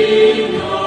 Sing